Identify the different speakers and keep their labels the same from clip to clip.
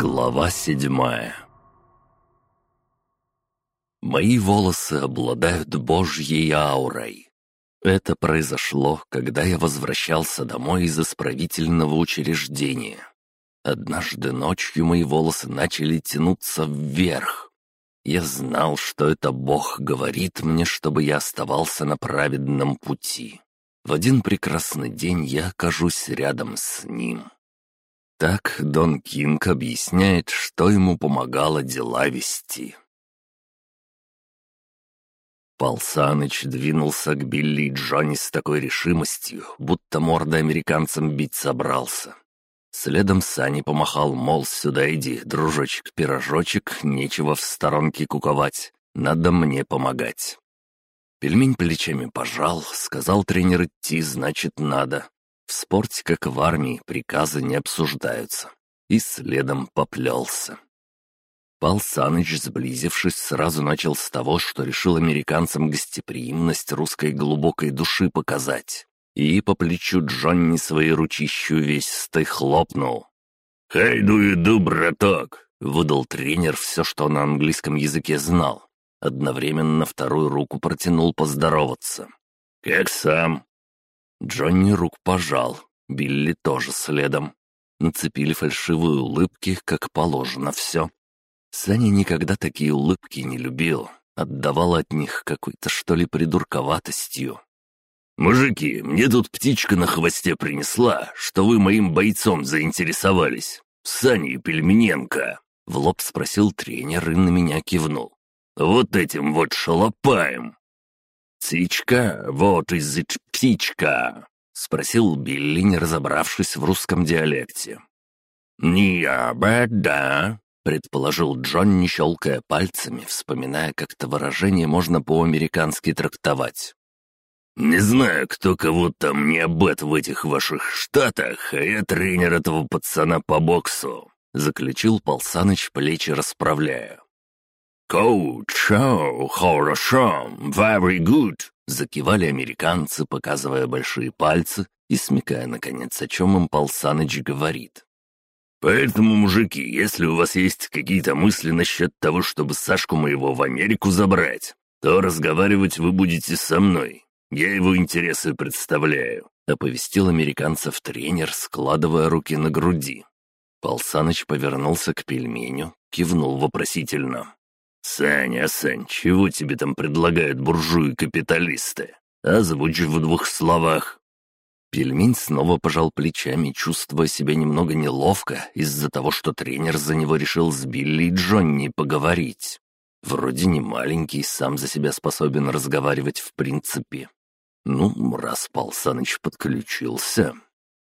Speaker 1: Глава седьмая Мои волосы обладают божьей аурой. Это произошло, когда я возвращался домой из исправительного учреждения. Однажды ночью мои волосы начали тянуться вверх. Я знал, что это Бог говорит мне, чтобы я оставался на праведном пути. В один прекрасный день я окажусь рядом с ним. Так Дон Кинг объясняет, что ему помогало дела вести. Пал Саныч двинулся к Билли и Джонни с такой решимостью, будто морда американцам бить собрался. Следом Сани помахал, мол, сюда иди, дружочек-пирожочек, нечего в сторонке куковать, надо мне помогать. Пельмень плечами пожал, сказал тренер идти, значит, надо. В спорте, как в армии, приказы не обсуждаются. И следом поплелся. Пал Саныч, сблизившись, сразу начал с того, что решил американцам гостеприимность русской глубокой души показать. И по плечу Джонни своей ручищу весистой хлопнул. «Хайду иду, браток!» — выдал тренер все, что на английском языке знал. Одновременно вторую руку протянул поздороваться. «Как сам?» Джонни рук пожал, Билли тоже следом. Нацепили фальшивые улыбки, как положено все. Саня никогда такие улыбки не любил, отдавал от них какой-то что ли придурковатостью. «Мужики, мне тут птичка на хвосте принесла, что вы моим бойцом заинтересовались. Саней Пельмененко!» — в лоб спросил тренер и на меня кивнул. «Вот этим вот шалопаем!» «Птичка? Вот из птичка!» — спросил Билли, не разобравшись в русском диалекте. «Не да», — предположил Джонни, щелкая пальцами, вспоминая, как это выражение можно по-американски трактовать. «Не знаю, кто кого там не обет в этих ваших штатах, а я тренер этого пацана по боксу», — заключил Полсаныч, плечи расправляя. «Коуч, oh, хорошо, very good!» Закивали американцы, показывая большие пальцы и смекая, наконец, о чем им Пал Саныч говорит. «Поэтому, мужики, если у вас есть какие-то мысли насчет того, чтобы Сашку моего в Америку забрать, то разговаривать вы будете со мной. Я его интересы представляю», — оповестил американцев тренер, складывая руки на груди. Пал Саныч повернулся к пельменю, кивнул вопросительно. «Саня, Сань, чего тебе там предлагают буржуи-капиталисты? Озвучь в двух словах». Пельмень снова пожал плечами, чувствуя себя немного неловко из-за того, что тренер за него решил с Билли и Джонни поговорить. Вроде не маленький, сам за себя способен разговаривать в принципе. Ну, раз Пал Саныч подключился.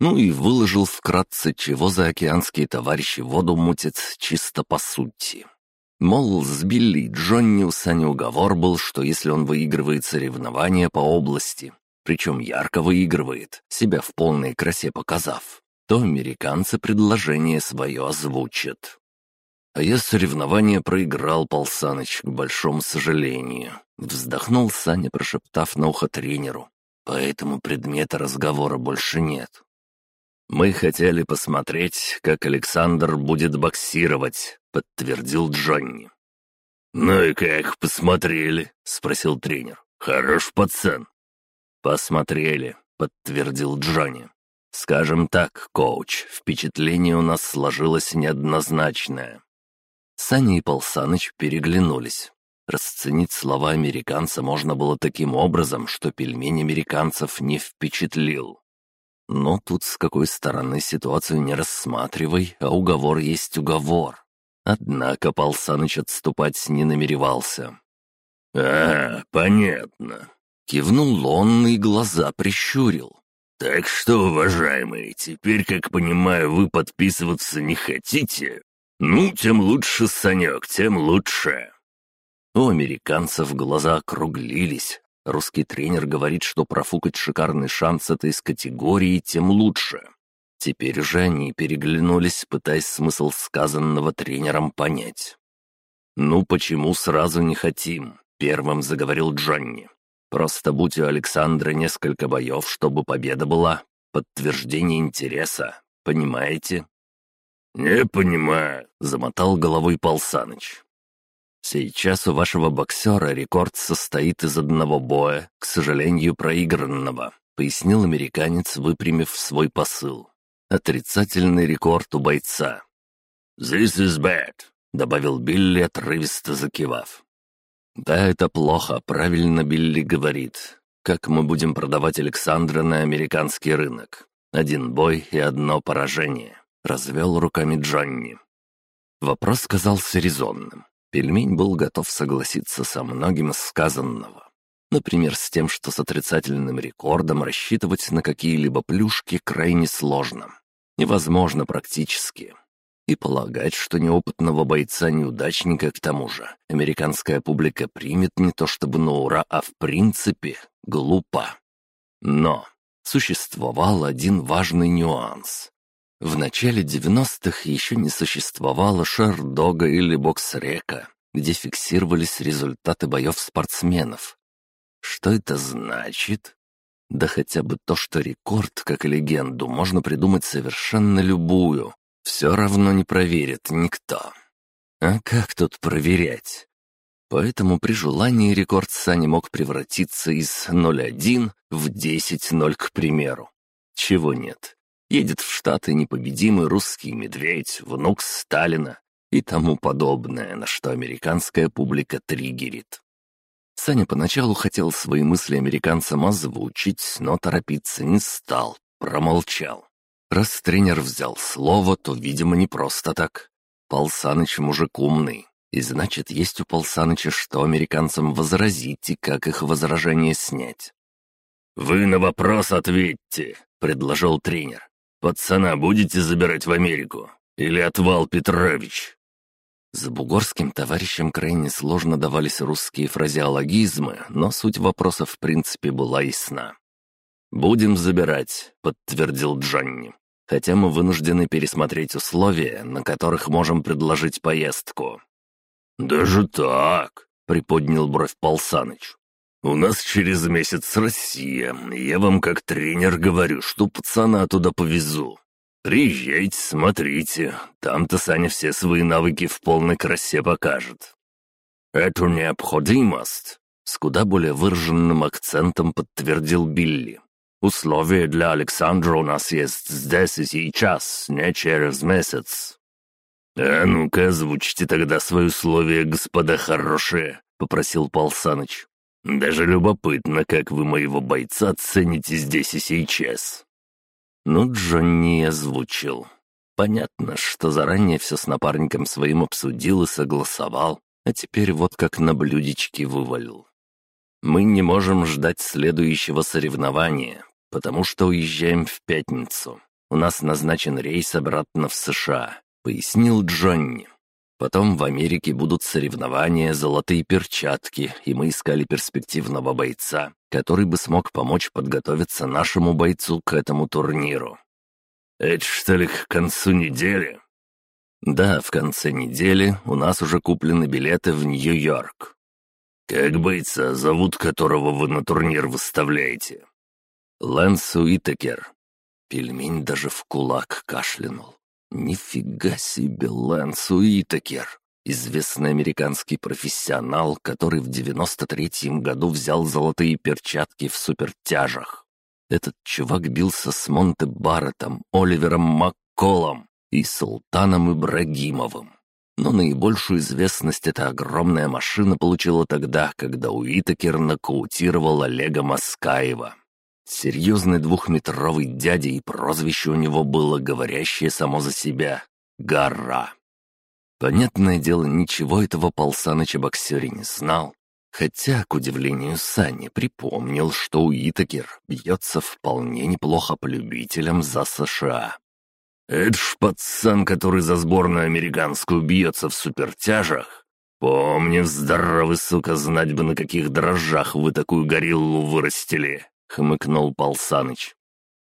Speaker 1: Ну и выложил вкратце, чего за океанские товарищи воду мутят чисто по сути. Мол, с Билли Джонни у Сани уговор был, что если он выигрывает соревнования по области, причем ярко выигрывает, себя в полной красе показав, то американцы предложение свое озвучат. А я соревнования проиграл, Пал Саныч, к большому сожалению. Вздохнул Саня, прошептав на ухо тренеру. Поэтому предмета разговора больше нет. Мы хотели посмотреть, как Александр будет боксировать, — подтвердил Джонни. «Ну и как посмотрели?» — спросил тренер. «Хорош пацан». «Посмотрели», — подтвердил Джонни. «Скажем так, коуч, впечатление у нас сложилось неоднозначное». Саня и Полсаныч переглянулись. Расценить слова американца можно было таким образом, что пельмень американцев не впечатлил. Но тут с какой стороны ситуацию не рассматривай, а уговор есть уговор. Однако Пал Саныч отступать не намеревался. «А, понятно», — кивнул он и глаза прищурил. «Так что, уважаемые, теперь, как понимаю, вы подписываться не хотите? Ну, тем лучше, Санек, тем лучше». У американцев глаза округлились. Русский тренер говорит, что профукать шикарный шанс этой с категории, тем лучше. Теперь же они переглянулись, пытаясь смысл сказанного тренером понять. «Ну почему сразу не хотим?» — первым заговорил Джонни. «Просто будь у Александра несколько боев, чтобы победа была. Подтверждение интереса. Понимаете?» «Не понимаю», — замотал головой Пал Саныч. «Сейчас у вашего боксера рекорд состоит из одного боя, к сожалению, проигранного», — пояснил американец, выпрямив свой посыл. «Отрицательный рекорд у бойца». «This is bad», — добавил Билли, отрывисто закивав. «Да, это плохо, правильно Билли говорит. Как мы будем продавать Александра на американский рынок? Один бой и одно поражение», — развел руками Джонни. Вопрос казался резонным. Пельмень был готов согласиться со многим сказанного. Например, с тем, что с отрицательным рекордом рассчитывать на какие-либо плюшки крайне сложно. Невозможно практически. И полагать, что неопытного бойца-неудачника к тому же американская публика примет не то чтобы на ура, а в принципе глупо. Но существовал один важный нюанс. В начале 90-х еще не существовало шардога или бокс-река, где фиксировались результаты боев спортсменов. Что это значит? Да хотя бы то, что рекорд, как легенду, можно придумать совершенно любую, все равно не проверит никто. А как тут проверять? Поэтому при желании рекорд Сани мог превратиться из 0,1 в 10-0, к примеру. Чего нет. Едет в Штаты непобедимый русский медведь, внук Сталина и тому подобное, на что американская публика триггерит. Саня поначалу хотел свои мысли американцам озвучить, но торопиться не стал, промолчал. Раз тренер взял слово, то, видимо, не просто так. Пал Саныч мужик умный, и значит, есть у Пал Саныча что американцам возразить и как их возражение снять. «Вы на вопрос ответьте», — предложил тренер. «Пацана будете забирать в Америку? Или отвал Петрович?» С бугорским товарищем крайне сложно давались русские фразеологизмы, но суть вопроса в принципе была ясна. «Будем забирать», — подтвердил Джонни хотя мы вынуждены пересмотреть условия, на которых можем предложить поездку». «Даже так?» — приподнял бровь Пал Саныч. «У нас через месяц Россия, я вам как тренер говорю, что пацана туда повезу. Приезжайте, смотрите, там-то Саня все свои навыки в полной красе покажет». «Эту необходимость», — с куда более выраженным акцентом подтвердил Билли. Условия для Александра у нас есть здесь и сейчас, не через месяц». «А ну-ка, озвучьте тогда свои условия, господа хорошие», — попросил Пал Саныч. «Даже любопытно, как вы моего бойца цените здесь и сейчас». Ну, Джонни озвучил. Понятно, что заранее все с напарником своим обсудил и согласовал, а теперь вот как на блюдечке вывалил. Мы не можем ждать следующего соревнования, потому что уезжаем в пятницу. У нас назначен рейс обратно в США», — пояснил Джонни. Потом в Америке будут соревнования, золотые перчатки, и мы искали перспективного бойца, который бы смог помочь подготовиться нашему бойцу к этому турниру. «Это что ли к концу недели?» «Да, в конце недели у нас уже куплены билеты в Нью-Йорк». «Как бойца зовут, которого вы на турнир выставляете?» Лэнс Уитакер. Пельмень даже в кулак кашлянул. Нифига себе Лэнс Уитакер. Известный американский профессионал, который в 93-м году взял золотые перчатки в супертяжах. Этот чувак бился с Монте Барреттом, Оливером Макколом и Султаном Ибрагимовым. Но наибольшую известность эта огромная машина получила тогда, когда Уитакер нокаутировал Олега Маскаева. Серьезный двухметровый дядя, и прозвище у него было, говорящее само за себя — «Гора». Понятное дело, ничего этого Пал Саныч о боксере не знал, хотя, к удивлению Сани, припомнил, что Уитакер бьется вполне неплохо по любителям за США. «Это ж пацан, который за сборную американскую бьется в супертяжах. Помню, здоровый сука, знать бы, на каких дрожжах вы такую гориллу вырастили хмыкнул Пал Саныч.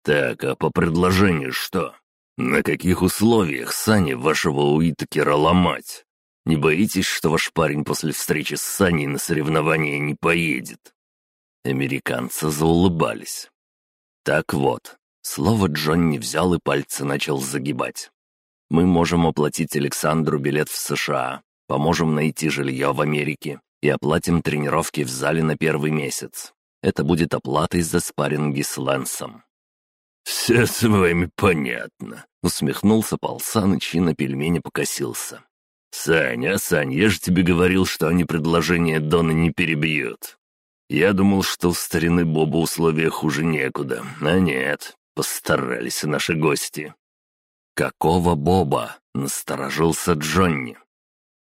Speaker 1: «Так, а по предложению что? На каких условиях Сани вашего Уитакера ломать? Не боитесь, что ваш парень после встречи с Саней на соревнования не поедет?» Американцы заулыбались. «Так вот, слово Джонни взял и пальцы начал загибать. Мы можем оплатить Александру билет в США, поможем найти жилье в Америке и оплатим тренировки в зале на первый месяц. Это будет оплатой за спарринги с Лэнсом».
Speaker 2: «Все с вами понятно», —
Speaker 1: усмехнулся Пал Саныч и на пельмени покосился.
Speaker 2: «Саня, Сань, я же тебе говорил, что они предложение Дона не перебьют. Я думал, что в старины Боба условия хуже некуда, а нет, постарались наши гости».
Speaker 1: «Какого Боба?» — насторожился Джонни.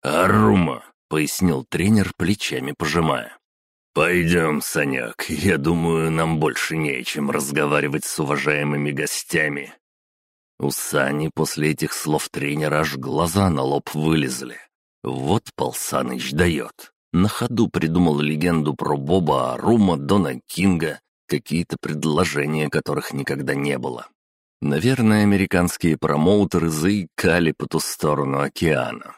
Speaker 2: «Арума», —
Speaker 1: пояснил тренер, плечами пожимая.
Speaker 2: «Пойдем, Санек, я думаю, нам больше не о чем разговаривать с уважаемыми гостями».
Speaker 1: У Сани после этих слов тренера аж глаза на лоб вылезли. Вот Пал Саныч дает. На ходу придумал легенду про Боба Арума, Дона Кинга, какие-то предложения, которых никогда не было. Наверное, американские промоутеры заикали по ту сторону океана.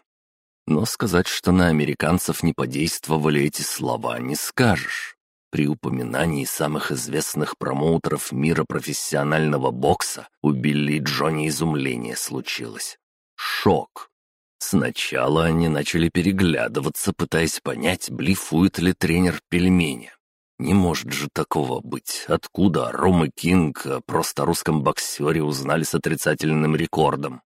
Speaker 1: Но сказать, что на американцев не подействовали эти слова, не скажешь. При упоминании самых известных промоутеров мира профессионального бокса у Билли Джонни изумление случилось. Шок. Сначала они начали переглядываться, пытаясь понять, блифует ли тренер пельмени. Не может же такого быть. Откуда Рома Кинг просто русском боксере узнали с отрицательным рекордом?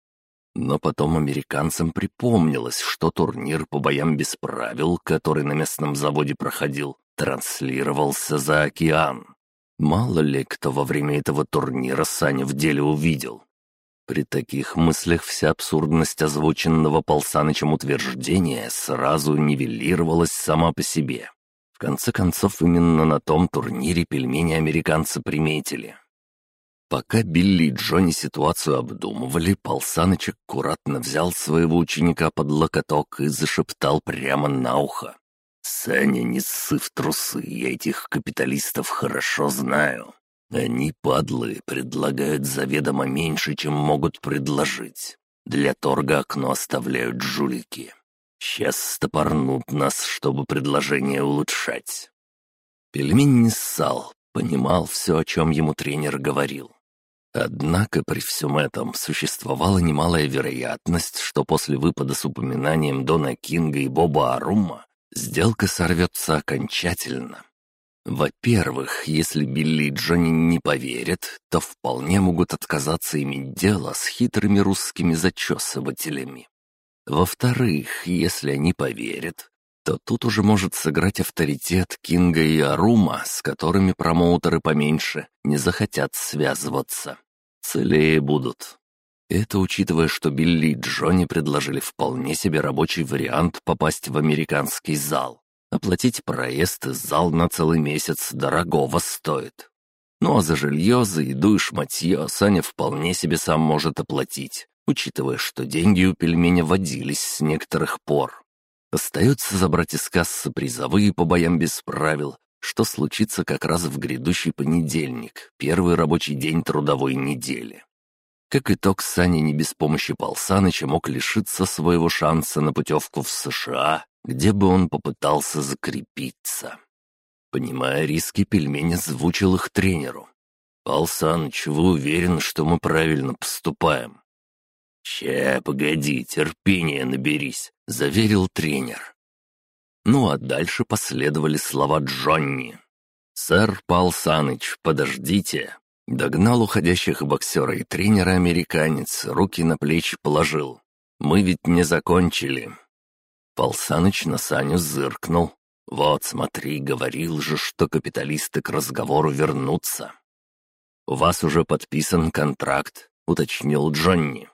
Speaker 1: Но потом американцам припомнилось, что турнир по боям без правил, который на местном заводе проходил, транслировался за океан. Мало ли кто во время этого турнира Саня в деле увидел. При таких мыслях вся абсурдность озвученного Полсанычем утверждения сразу нивелировалась сама по себе. В конце концов, именно на том турнире пельмени американцы приметили. Пока Билли и Джонни ситуацию обдумывали, Пал Саныч аккуратно взял своего ученика под локоток и зашептал прямо на ухо. «Саня, не ссы в трусы, я этих капиталистов хорошо знаю. Они, падлы, предлагают заведомо меньше, чем могут предложить. Для торга окно оставляют жулики. Сейчас стопорнут нас, чтобы предложение улучшать». Пельмень не ссал, понимал все, о чем ему тренер говорил. Однако при всем этом существовала немалая вероятность, что после выпада с упоминанием Дона Кинга и Боба Арума сделка сорвется окончательно. Во-первых, если Билли и Джонни не поверят, то вполне могут отказаться иметь дело с хитрыми русскими зачесывателями. Во-вторых, если они поверят, то тут уже может сыграть авторитет Кинга и Арума, с которыми промоутеры поменьше не захотят связываться. Целее будут. Это учитывая, что Билли и Джонни предложили вполне себе рабочий вариант попасть в американский зал. Оплатить проезд и зал на целый месяц дорогого стоит. Ну а за жилье, за еду и шматье Саня вполне себе сам может оплатить, учитывая, что деньги у пельменя водились с некоторых пор. Остается забрать из кассы призовые по боям без правил, что случится как раз в грядущий понедельник, первый рабочий день трудовой недели. Как итог, Саня не без помощи Пал Саныча мог лишиться своего шанса на путевку в США, где бы он попытался закрепиться. Понимая риски, пельмень озвучил их тренеру. «Пал Саныч, вы уверены, что мы правильно поступаем?» «Ща, погоди, терпение наберись», — заверил тренер. Ну а дальше последовали слова Джонни. «Сэр Пал Саныч, подождите». Догнал уходящих боксера и тренера американец, руки на плечи положил. «Мы ведь не закончили». Пал Саныч на Саню зыркнул. «Вот, смотри, говорил же, что капиталисты к разговору вернутся». «У вас уже подписан контракт», — уточнил Джонни.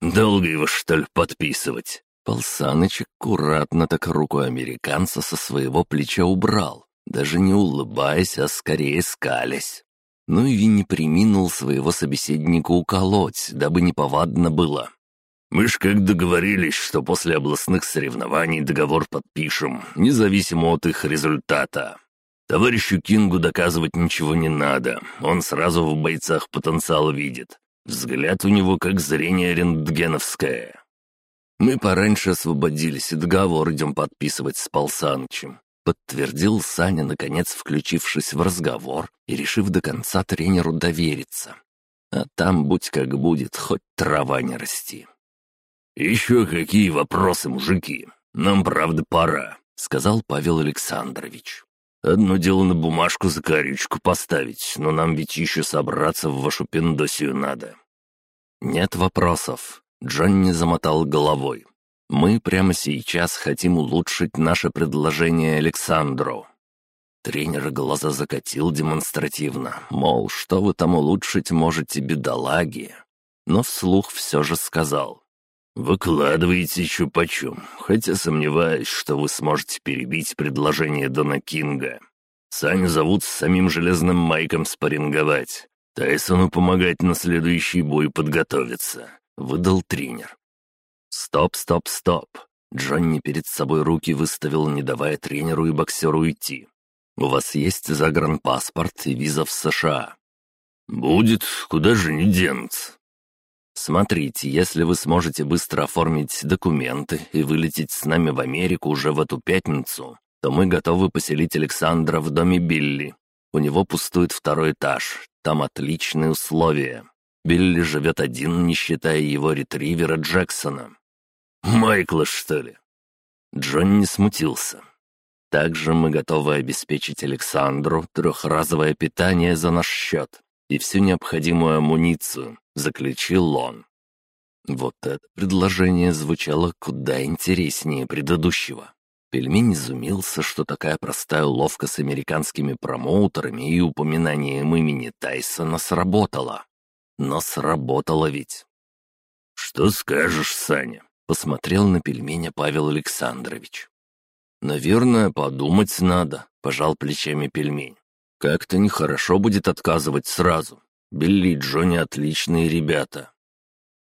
Speaker 2: «Долго его, что ли, подписывать?»
Speaker 1: Полсаныч аккуратно так руку американца со своего плеча убрал, даже не улыбаясь, а скорее скалясь. Ну и не приминул своего собеседника уколоть, дабы неповадно было.
Speaker 2: «Мы ж как договорились, что после областных соревнований договор подпишем, независимо от их результата. Товарищу Кингу доказывать ничего не надо, он сразу в бойцах потенциал видит. Взгляд у него как зрение рентгеновское.
Speaker 1: Мы пораньше освободились и договор идем подписывать с Полсанычем. Подтвердил Саня, наконец включившись в разговор и решив до конца тренеру довериться. А там будь как будет, хоть трава не расти.
Speaker 2: «Еще какие вопросы, мужики? Нам, правда, пора», —
Speaker 1: сказал Павел Александрович.
Speaker 2: «Одно дело на бумажку за корючку поставить, но нам ведь еще собраться в вашу пиндосию надо».
Speaker 1: «Нет вопросов», — Джонни замотал головой. «Мы прямо сейчас хотим улучшить наше предложение Александру». Тренер глаза закатил демонстративно, мол, что вы там улучшить можете, бедолаги. Но вслух все же сказал.
Speaker 2: «Выкладываете еще почем, хотя сомневаюсь, что вы сможете перебить предложение Дона Кинга. Саню зовут с самим Железным Майком спарринговать. Тайсону помогать на следующий бой подготовиться», — выдал тренер.
Speaker 1: «Стоп, стоп, стоп!» Джонни перед собой руки выставил, не давая тренеру и боксеру уйти. У вас есть загранпаспорт и виза в США?»
Speaker 2: «Будет, куда же не денутся».
Speaker 1: «Смотрите, если вы сможете быстро оформить документы и вылететь с нами в Америку уже в эту пятницу, то мы готовы поселить Александра в доме Билли. У него пустует второй этаж, там отличные условия. Билли живет один, не считая его ретривера Джексона».
Speaker 2: «Майкла, что ли?»
Speaker 1: Джон не смутился. Также мы готовы обеспечить Александру трехразовое питание за наш счет и всю необходимую амуницию», — заключил он. Вот это предложение звучало куда интереснее предыдущего. Пельмень изумился, что такая простая уловка с американскими промоутерами и упоминанием имени Тайсона сработала. Но сработала ведь.
Speaker 2: «Что скажешь, Саня?»
Speaker 1: — посмотрел на пельменя Павел Александрович. «Наверное, подумать надо», — пожал плечами пельмень. «Как-то нехорошо будет отказывать сразу. Билли и Джонни отличные ребята».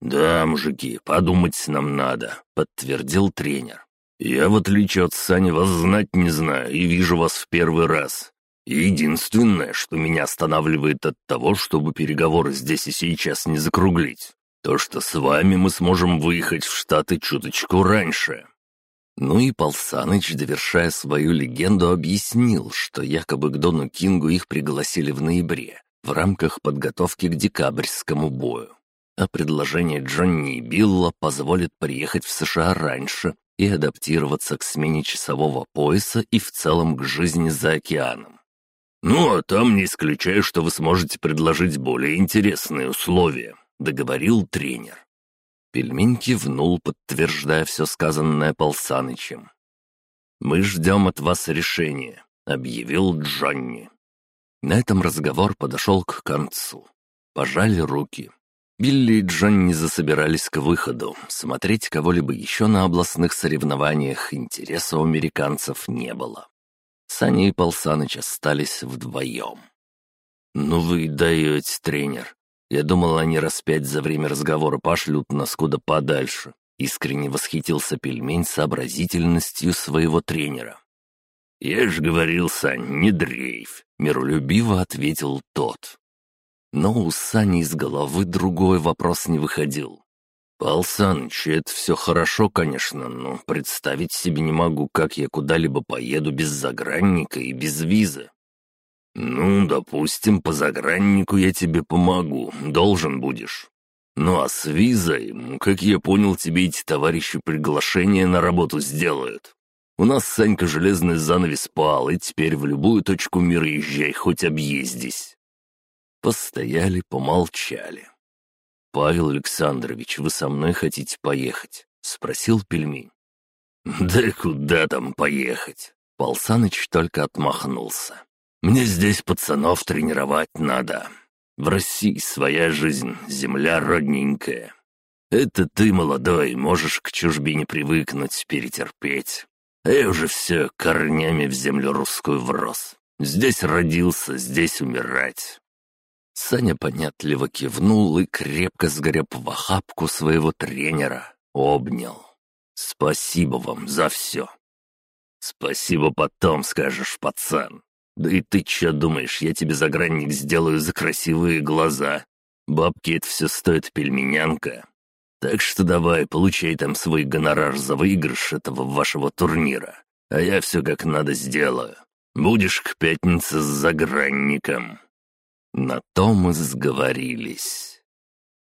Speaker 2: «Да, мужики, подумать нам надо», — подтвердил тренер. «Я, в отличие от Сани, вас знать не знаю и вижу вас в первый раз. Единственное, что меня останавливает от того, чтобы переговоры здесь и сейчас не закруглить, то, что с вами мы сможем выехать в Штаты чуточку раньше.
Speaker 1: Ну и Пал Саныч, довершая свою легенду, объяснил, что якобы к Дону Кингу их пригласили в ноябре в рамках подготовки к декабрьскому бою. А предложение Джонни и Билла позволит приехать в США раньше и адаптироваться к смене часового пояса и в целом к жизни за океаном.
Speaker 2: «Ну, а там не исключаю, что вы сможете предложить более интересные условия», — договорил тренер.
Speaker 1: Пельмень кивнул, подтверждая все сказанное Пол Санычем. «Мы ждем от вас решения», — объявил Джонни. На этом разговор подошел к концу. Пожали руки. Билли и Джонни засобирались к выходу. Смотреть кого-либо еще на областных соревнованиях интереса у американцев не было. Саня и Саныч остались вдвоем. «Ну вы даете, тренер», я думал, они раз пять за время разговора пошлют нас куда подальше. Искренне восхитился пельмень сообразительностью своего тренера.
Speaker 2: «Я же говорил, Сань, не дрейф», — миролюбиво ответил тот.
Speaker 1: Но у Сани из головы другой вопрос не выходил.
Speaker 2: «Пал Саныч, это все хорошо, конечно, но представить себе не могу, как я куда-либо поеду без загранника и без визы. «Ну, допустим, по заграннику я тебе помогу, должен будешь. Ну а с визой, как я понял, тебе эти товарищи приглашение на работу сделают. У нас, Санька, железный занавес пал, и теперь в любую точку мира езжай, хоть объездись».
Speaker 1: Постояли, помолчали. «Павел Александрович, вы со мной хотите поехать?» — спросил пельмень.
Speaker 2: «Да куда там поехать?» Пал только отмахнулся. Мне здесь пацанов тренировать надо. В России своя жизнь, земля родненькая. Это ты, молодой, можешь к чужбине привыкнуть, перетерпеть. А я уже все корнями в землю русскую врос. Здесь родился, здесь умирать».
Speaker 1: Саня понятливо кивнул и, крепко сгореб в охапку своего тренера, обнял. «Спасибо вам за все».
Speaker 2: «Спасибо потом скажешь, пацан», да и ты чё думаешь, я тебе загранник сделаю за красивые глаза? Бабки это все стоит пельменянка. Так что давай, получай там свой гонорар за выигрыш этого вашего турнира. А я все как надо сделаю. Будешь к пятнице с загранником».
Speaker 1: На то мы сговорились.